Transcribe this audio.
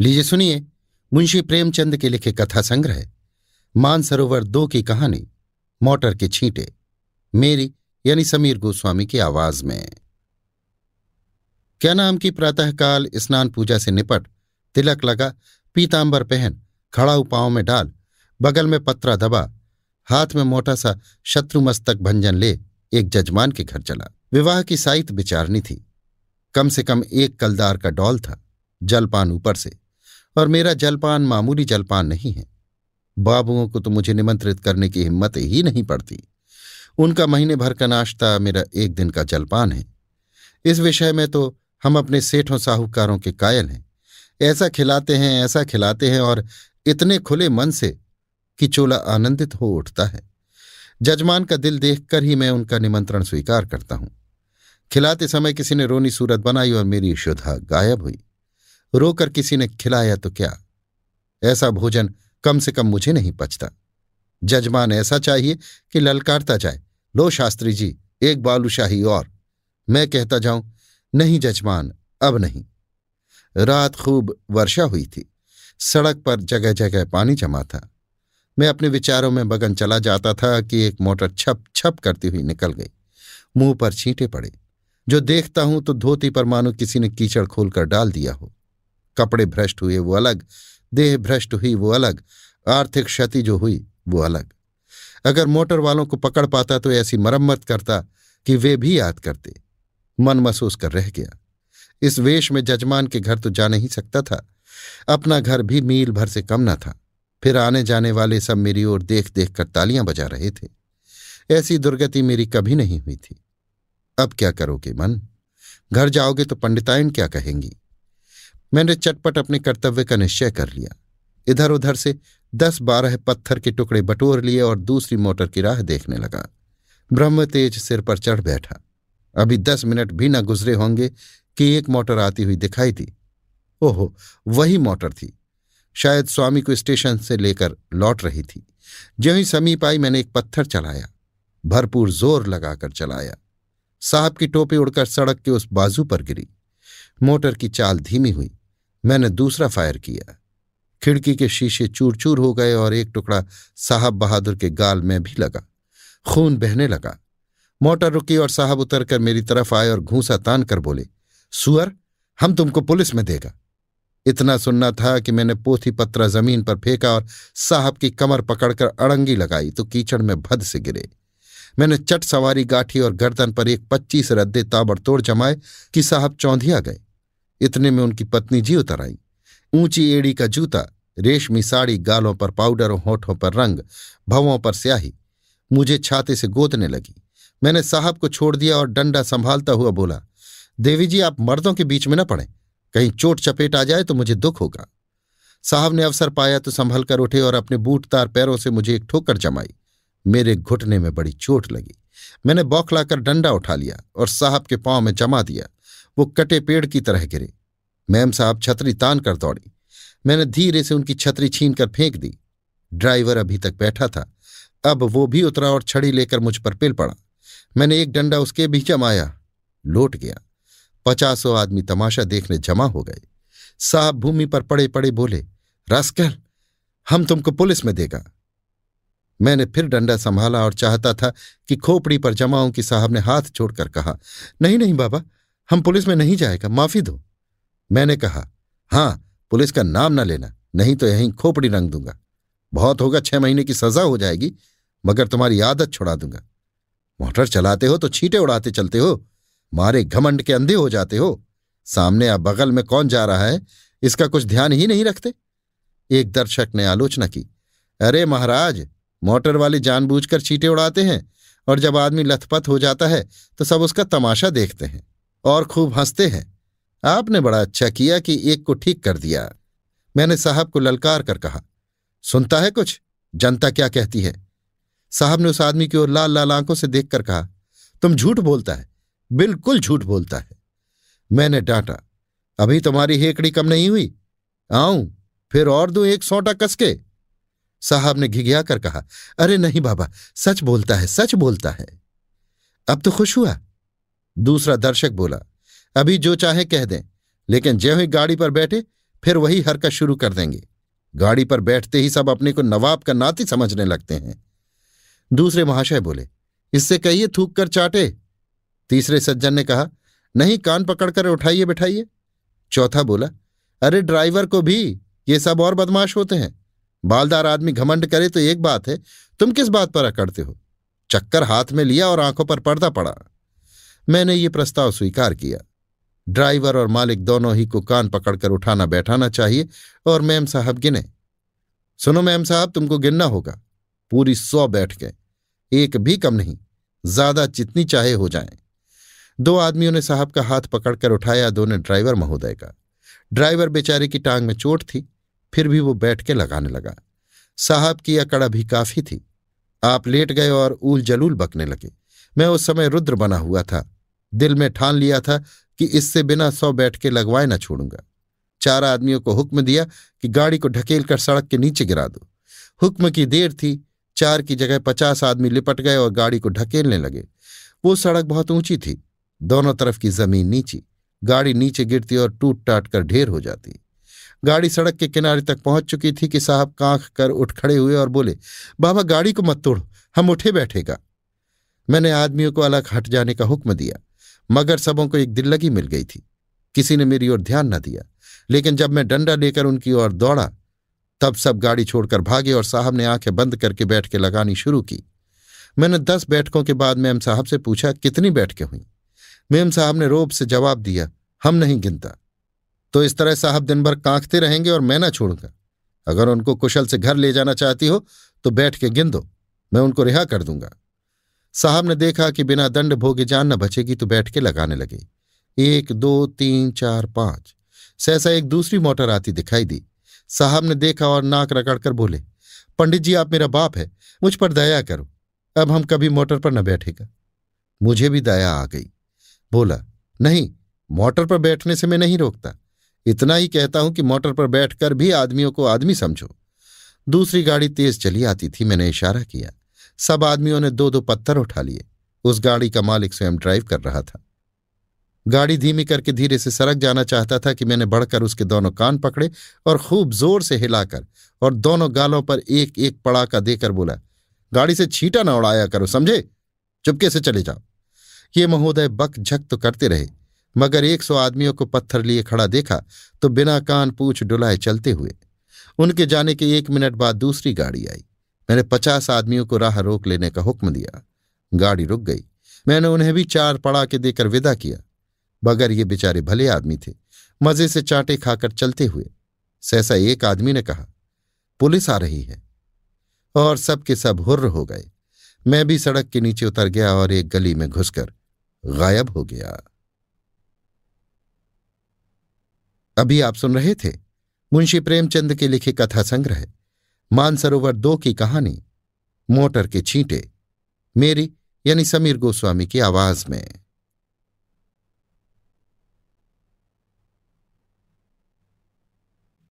लीजिए सुनिए, मुंशी प्रेमचंद के लिखे कथा संग्रह, मानसरोवर दो की कहानी, मोटर के छींटे, मेरी यानी समीर गोस्वामी की आवाज़ में। क्या नाम की प्रातःकाल स्नान पूजा से निपट, तिलक लगा, पीतांबर पहन खड़ा पाँव में डाल, बगल में पत्रा दबा, हाथ में मोटा सा शत्रुमस्तक भंजन ले, एक जजमान के घर चला। विवाह की साइत विचारनी थी। कम से कम एक कलदार का डॉल था, जलपान ऊपर से। और मेरा जलपान मामूली जलपान नहीं है। बाबुओं को तो मुझे निमंत्रित करने की हिम्मत ही नहीं पड़ती। उनका महीने भर का नाश्ता मेरा एक दिन का जलपान है। इस विषय में तो हम अपने सेठों साहूकारों के कायल हैं। ऐसा खिलाते हैं, ऐसा खिलाते हैं और इतने खुले मन से कि चोला आनंदित हो उठता है। जजमान का दिल देखकर ही मैं उनका निमंत्रण स्वीकार करता हूँ। खिलाते समय किसी ने रोनी सूरत बनाई और मेरी शुद्धा गायब हुई। रोकर किसी ने खिलाया तो क्या? ऐसा भोजन कम से कम मुझे नहीं पचता। जजमान ऐसा चाहिए कि ललकारता जाए। लो शास्त्री जी, एक बालूशाही और। मैं कहता जाऊँ, नहीं जजमान, अब नहीं। रात खूब वर्षा हुई थी। सड़क पर जगह जगह पानी जमा था। मैं अपने विचारों में बगन चला जाता था कि एक मोटर छप छप करती हुई निकल गई। मुँह पर छींटे पड़े। जो देखता हूँ तो धोती पर मानो किसी ने कीचड़ खोलकर डाल दिया हो। कपड़े भ्रष्ट हुए, वो अलग। देह भ्रष्ट हुई, वो अलग। आर्थिक क्षति जो हुई, वो अलग। अगर मोटर वालों को पकड़ पाता तो ऐसी मरम्मत करता कि वे भी याद करते। मन महसूस कर रह गया। इस वेश में जजमान के घर तो जा नहीं सकता था। अपना घर भी मील भर से कम न था। फिर आने जाने वाले सब मेरी ओर देख देख कर तालियाँ बजा रहे थे। ऐसी दुर्गति मेरी कभी नहीं हुई थी। अब क्या करोगे, मन? घर जाओगे तो पंडितायन क्या कहेंगी? मैंने चटपट अपने कर्तव्य का निश्चय कर लिया। इधर उधर से दस बारह पत्थर के टुकड़े बटोर लिए और दूसरी मोटर की राह देखने लगा। ब्रह्म तेज सिर पर चढ़ बैठा। अभी दस मिनट भी न गुजरे होंगे कि एक मोटर आती हुई दिखाई दी। ओहो, वही मोटर थी। शायद स्वामी को स्टेशन से लेकर लौट रही थी। ज्यों ही समीप आई मैंने एक पत्थर चलाया। भरपूर ज़ोर लगाकर चलाया। साहब की टोपी उड़कर सड़क के उस बाजू पर गिरी। मोटर की चाल धीमी हुई। मैंने दूसरा फायर किया। खिड़की के शीशे चूर चूर हो गए और एक टुकड़ा साहब बहादुर के गाल में भी लगा। खून बहने लगा। मोटर रुकी और साहब उतरकर मेरी तरफ़ आए और घूसा तान कर बोले, सुअर, हम तुमको पुलिस में देगा। इतना सुनना था कि मैंने पोथी पत्रा ज़मीन पर फेंका और साहब की कमर पकड़कर अड़ंगी लगाई तो कीचड़ में भद से गिरे। मैंने चट सवारी गाठी और गर्दन पर एक पच्चीस रद्दे ताबड़तोड़ जमाए कि साहब चौंधिया गए। इतने में उनकी पत्नी जी उतर आई। ऊँची एड़ी का जूता, रेशमी साड़ी गालों पर पाउडर और होठों पर रंग, भवों पर स्याही, मुझे छाते से गोदने लगी। मैंने साहब को छोड़ दिया और डंडा संभालता हुआ बोला, देवी जी, आप मर्दों के बीच में न पड़े। कहीं चोट चपेट आ जाए तो मुझे दुख होगा साहब ने अवसर पाया तो संभल कर उठे और अपने बूटदार पैरों से मुझे एक ठोकर जमाई। मेरे घुटने में बड़ी चोट लगी। मैंने बौखलाकर डंडा उठा लिया और साहब के पाँव में जमा दिया। वो कटे पेड़ की तरह गिरे। मैम साहब छतरी तान कर दौड़ी। मैंने धीरे से उनकी छतरी छीन कर फेंक दी। ड्राइवर अभी तक बैठा था। अब वो भी उतरा और छड़ी लेकर मुझ पर पिल पड़ा। मैंने एक डंडा उसके भी जमाया। लौट गया। पचासों आदमी तमाशा देखने जमा हो गए। साहब भूमि पर पड़े पड़े बोले, रस्कल, हम तुमको पुलिस में देगा। मैंने फिर डंडा संभाला और चाहता था कि खोपड़ी पर जमाऊं कि साहब ने हाथ छोड़कर कहा, नहीं नहीं बाबा हम पुलिस में नहीं जाएगा, माफ़ी दो। मैंने कहा, हाँ, पुलिस का नाम ना लेना, नहीं तो यहीं खोपड़ी रंग दूँगा। बहुत होगा, छह महीने की सजा हो जाएगी, मगर तुम्हारी आदत छुड़ा दूँगा। मोटर चलाते हो तो छींटे उड़ाते चलते हो, मारे घमंड के अंधे हो जाते हो। सामने या बगल में कौन जा रहा है, इसका कुछ ध्यान ही नहीं रखते। एक दर्शक ने आलोचना की, अरे महाराज, मोटर वाले जानबूझकर चीटे उड़ाते हैं, और जब आदमी लथपथ हो जाता है तो सब उसका तमाशा देखते हैं। और खूब हँसते हैं। आपने बड़ा अच्छा किया कि एक को ठीक कर दिया। मैंने साहब को ललकार कर कहा, सुनता है कुछ? जनता क्या कहती है? साहब ने उस आदमी की ओर लाल लाल आँखों से देखकर कहा, तुम झूठ बोलता है, बिल्कुल झूठ बोलता है। मैंने डांटा, अभी तुम्हारी हेकड़ी कम नहीं हुई? आऊँ, फिर और दू एक सौटा कसके? साहब ने घिघिया कर कहा, अरे नहीं बाबा, सच बोलता है, सच बोलता है। अब तो खुश हुआ दूसरा दर्शक बोला, अभी जो चाहे कह दें, लेकिन ज्यों ही गाड़ी पर बैठे, फिर वही हरकत शुरू कर देंगे। गाड़ी पर बैठते ही सब अपने को नवाब का नाती समझने लगते हैं। दूसरे महाशय बोले, इससे कहिए थूक कर चाटे? तीसरे सज्जन ने कहा, नहीं, कान पकड़कर उठाइए, बैठाइए। चौथा बोला, अरे ड्राइवर को भी, ये सब और बदमाश होते हैं। बालदार आदमी घमंड करे तो एक बात है, तुम किस बात पर अकड़ते हो? चक्कर हाथ में लिया और आँखों पर पर्दा पड़ा। मैंने ये प्रस्ताव स्वीकार किया। ड्राइवर और मालिक दोनों ही को कान पकड़कर उठाना बैठाना चाहिए और मैम साहब गिने। सुनो मैम साहब, तुमको गिनना होगा। पूरी सौ बैठ गए। एक भी कम नहीं, ज़्यादा जितनी चाहे हो जाए। दो आदमियों ने साहब का हाथ पकड़कर उठाया दो ने ड्राइवर महोदय का। ड्राइवर बेचारे की टांग में चोट थी, फिर भी वो बैठ के लगाने लगा। साहब की अकड़ भी काफ़ी थी। आप लेट गए और ऊल जलूल बकने लगे। मैं उस समय रुद्र बना हुआ था। दिल में ठान लिया था कि इससे बिना सौ बैठ के लगवाए न छोड़ूँगा। चार आदमियों को हुक्म दिया कि गाड़ी को ढकेल कर सड़क के नीचे गिरा दो। हुक्म की देर थी, चार की जगह पचास आदमी लिपट गए और गाड़ी को ढकेलने लगे। वो सड़क बहुत ऊँची थी, दोनों तरफ़ की ज़मीन नीची। गाड़ी नीचे गिरती और टूट टाट कर ढेर हो जाती। गाड़ी सड़क के किनारे तक पहुँच चुकी थी कि साहब कांख कर उठ खड़े हुए और बोले, बाबा, गाड़ी को मत तोड़ो, हम उठे बैठेगा। मैंने आदमियों को अलग हट जाने का हुक्म दिया। मगर सबों को एक दिल लगी मिल गई थी। किसी ने मेरी ओर ध्यान न दिया, लेकिन जब मैं डंडा लेकर उनकी ओर दौड़ा, तब सब गाड़ी छोड़कर भागे और साहब ने आँखें बंद करके बैठ के लगानी शुरू की। मैंने दस बैठकों के बाद मैम साहब से पूछा, कितनी बैठकें हुई? मेम साहब ने रोब से जवाब दिया, हम नहीं गिनता। तो इस तरह साहब दिन भर कांखते रहेंगे और मैं ना छोड़ूँगा। अगर उनको कुशल से घर ले जाना चाहती हो तो बैठ के गिन दो, मैं उनको रिहा कर दूँगा। साहब ने देखा कि बिना दंड भोगे जान न बचेगी तो बैठ के लगाने लगे। एक, दो, तीन, चार, पाँच। सहसा एक दूसरी मोटर आती दिखाई दी। साहब ने देखा और नाक रगड़कर बोले, पंडित जी, आप मेरा बाप है, मुझ पर दया करो। अब हम कभी मोटर पर न बैठेगा। मुझे भी दया आ गई। बोला, नहीं, मोटर पर बैठने से मैं नहीं रोकता। इतना ही कहता हूँ कि मोटर पर बैठकर भी आदमियों को आदमी समझो। दूसरी गाड़ी तेज चली आती थी, मैंने इशारा किया। सब आदमियों ने दो दो पत्थर उठा लिए। उस गाड़ी का मालिक स्वयं ड्राइव कर रहा था। गाड़ी धीमी करके धीरे से सड़क जाना चाहता था कि मैंने बढ़कर उसके दोनों कान पकड़े और खूब ज़ोर से हिलाकर और दोनों गालों पर एक एक पड़ाका देकर बोला, गाड़ी से छींटा ना उड़ाया करो, समझे? चुपके से चले जाओ। ये महोदय बक झक तो करते रहे, मगर एक सौ आदमियों को पत्थर लिए खड़ा देखा तो बिना कान पूछ डुलाए चलते हुए। उनके जाने के एक मिनट बाद दूसरी गाड़ी आई। मैंने पचास आदमियों को राह रोक लेने का हुक्म दिया। गाड़ी रुक गई। मैंने उन्हें भी चार पड़ा के देकर विदा किया। बगर ये बेचारे भले आदमी थे। मज़े से चाटे खाकर चलते हुए। सहसा एक आदमी ने कहा, पुलिस आ रही है। और सब के सब हुर्र हो गए। मैं भी सड़क के नीचे उतर गया और एक गली में घुसकर गायब हो गया। अभी आप सुन रहे थे मुंशी प्रेमचंद के लिखे कथा संग्रह। मानसरोवर दो की कहानी मोटर के छींटे मेरी यानी समीर गोस्वामी की आवाज़ में।